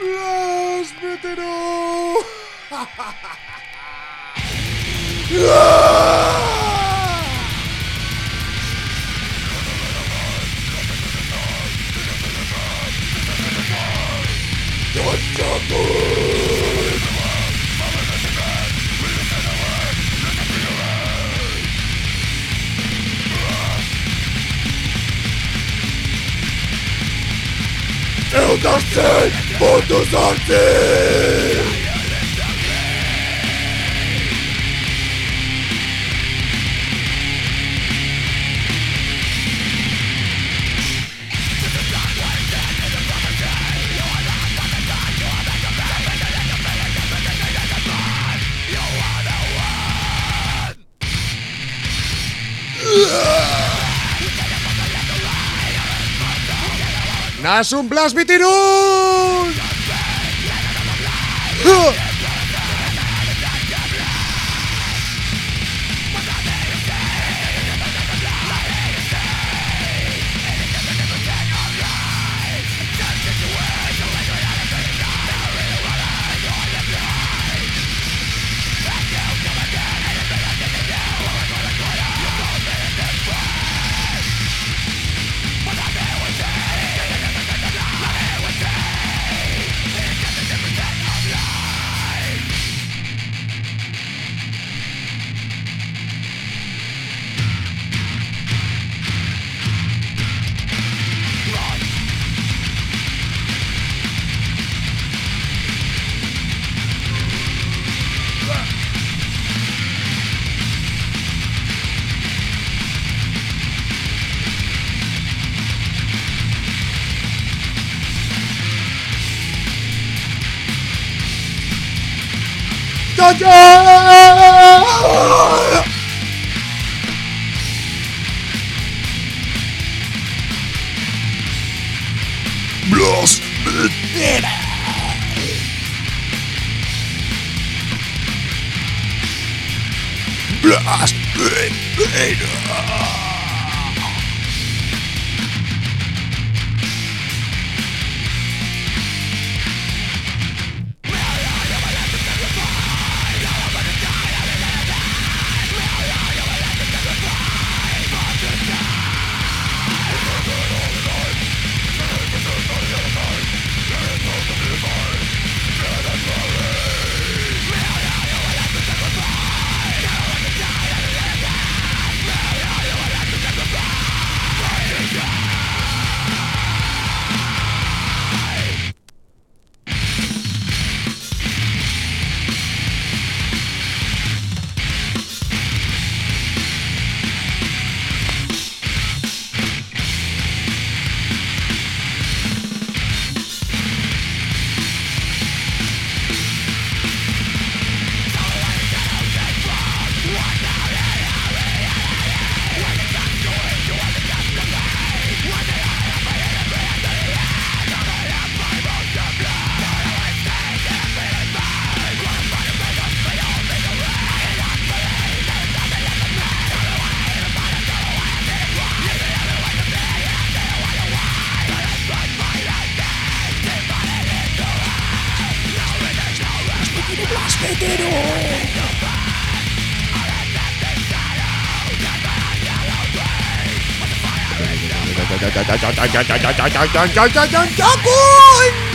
¡Los meteros! ¡Don't Mutter Sinn, ¡Haz un Blast Blast the! Blast the! Jakun.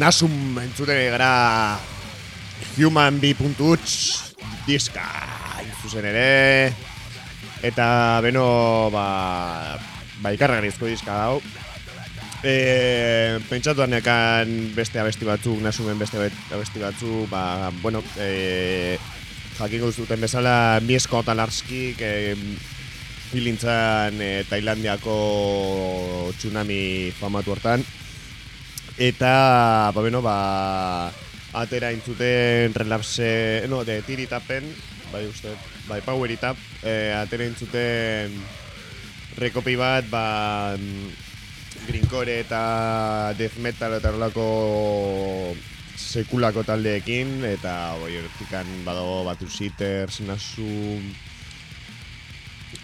Nasum entzute gara Human B.Huts diska zuzen ere. Eta beno ba, ba ikarragarrizko diska dau e, pentsatu ekan beste abesti batzuk nasumen beste abesti batzuk ba, bueno e, jakingo zuten bezala Miesko Talarski e, hilintzan e, Tailandiako tsunami famatu hortan Eta, ba, bueno, ba, atera intzuten relapse, no, de tiritapen, bai uste, bai power itap, e, atera intzuten rekopi bat, ba, grincore eta death metal eta rolako sekulako taldeekin, eta, bai, hortikan badago batu sitters, nasu,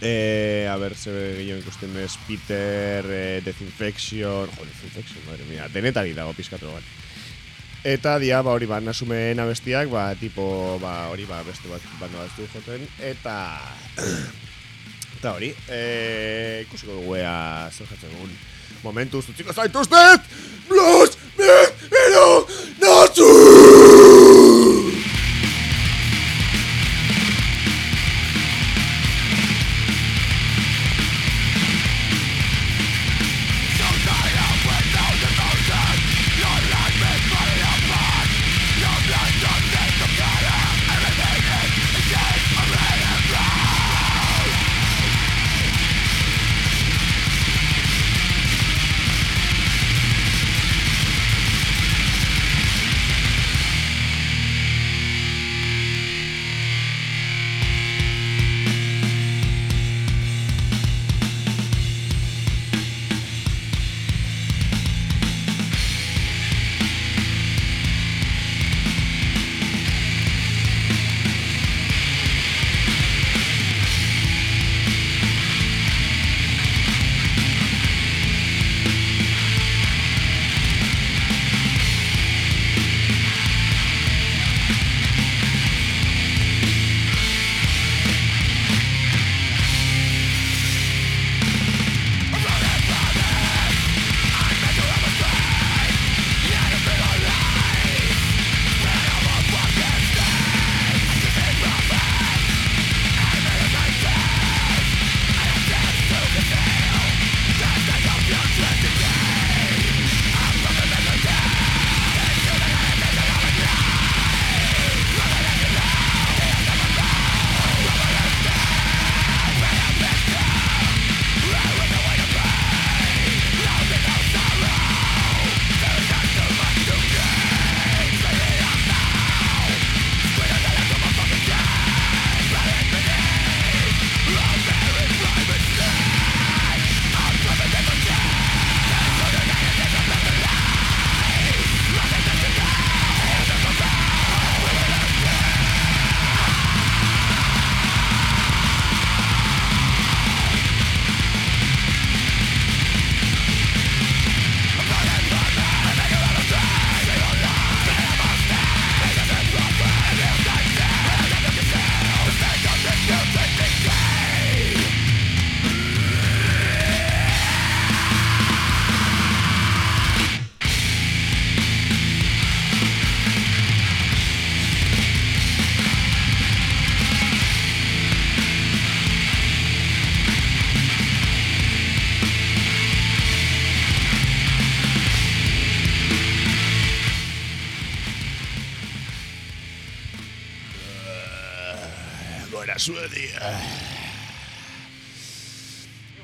Eh, a se ve gehiago ikusten ez Peter, eh, Desinfection, jo, Desinfection, madre mía, denetari dago pizkatu bat. Eta dia, ba, hori ba, nasumeen abestiak, ba, tipo, ba, hori ba, beste bat bando bat joten, eta... eta hori, eh, ikusiko dugu ea zer jatzen dugun. Momentu, zutziko zaituztet! Blues,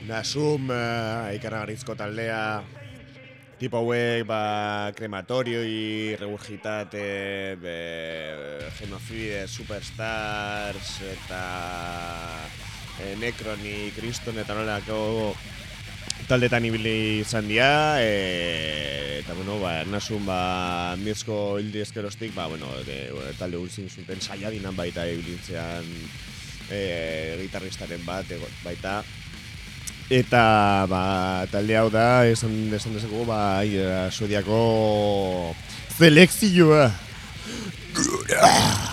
Nasum, uh, ikaragarrizko taldea, tipo hauek, ba, krematorio, regurgitate, be, genocide, superstars, eta e, necroni, kriston, eta nolako taldetan ibili izan dira, e, eta, bueno, ba, nasum, ba, mirzko hildi eskerostik, ba, bueno, de, talde guztin zuten saia dinan baita ibilitzean e, gitarristaren bat, baita, Eta ba, talde hau da, esan, esan dezako, ba, suediako selekzioa. Gura!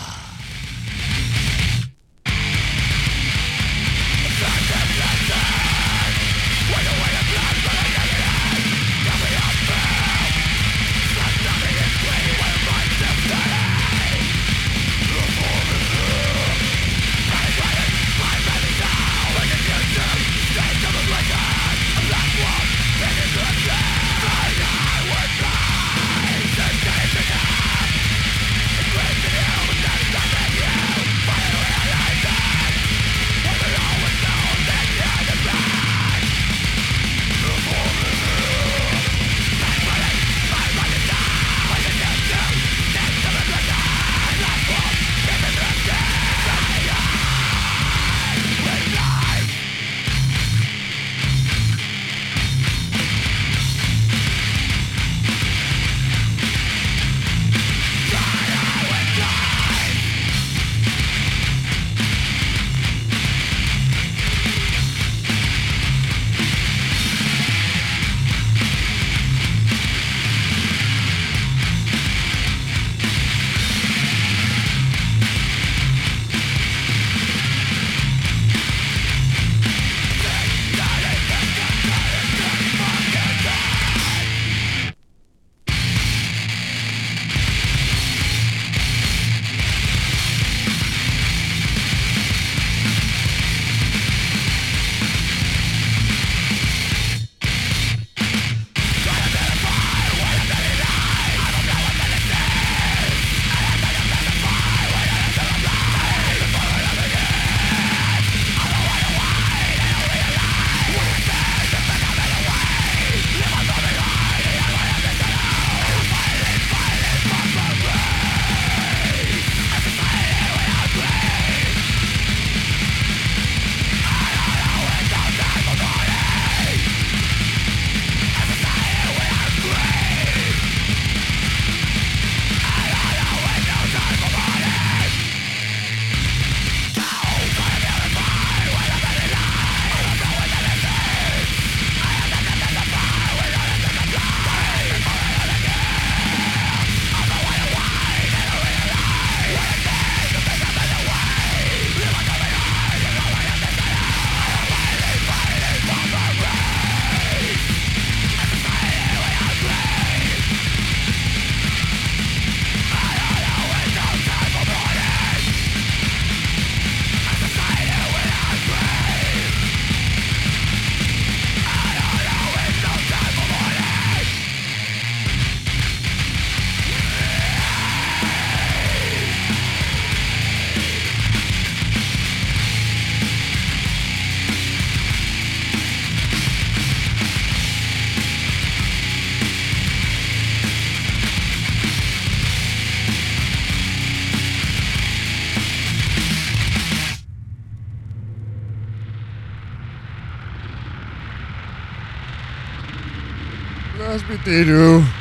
transmitir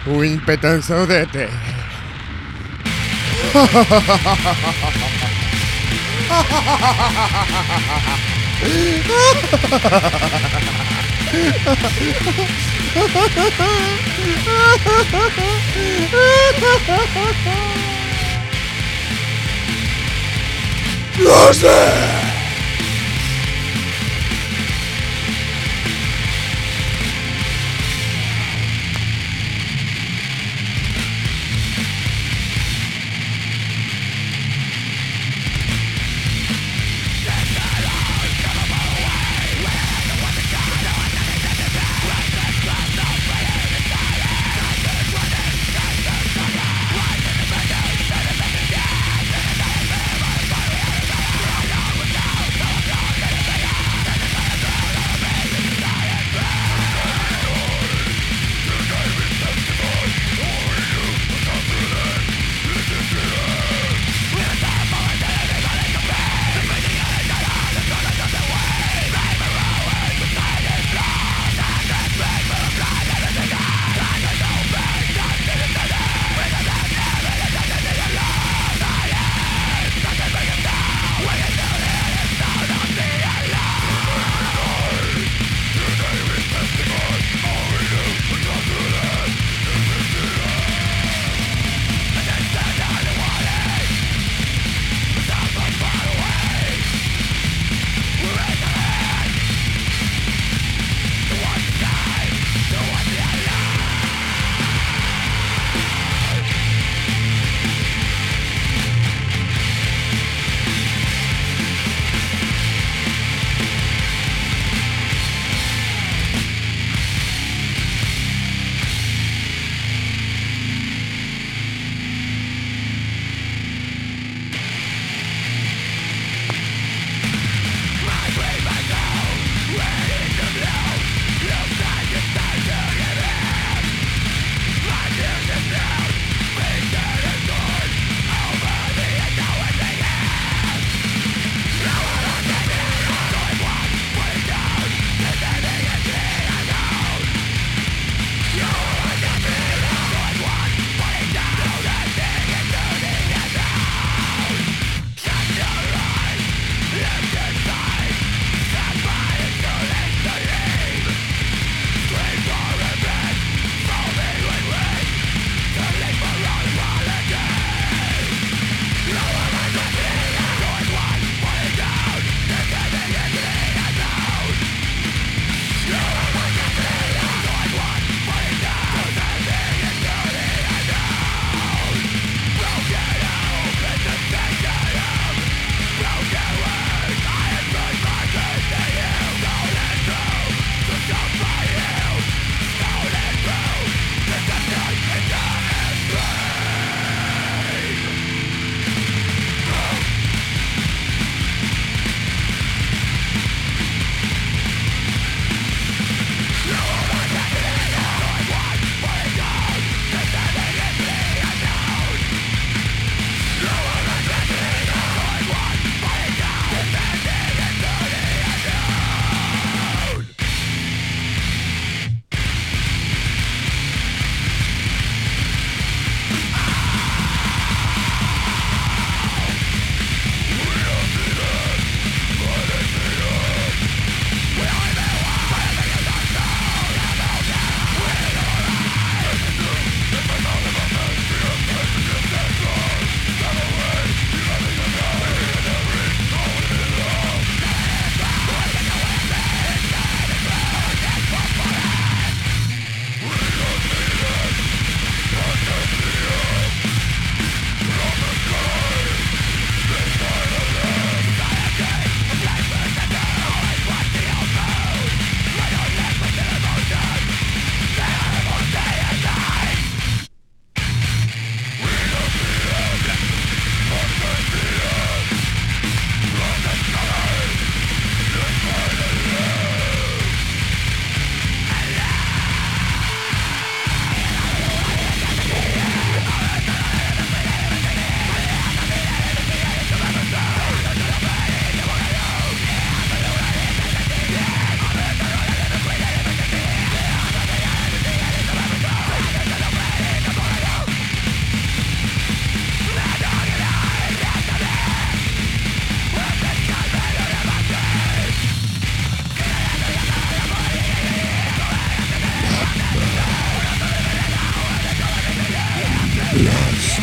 un impetenso de té. ¡No!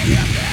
Yeah.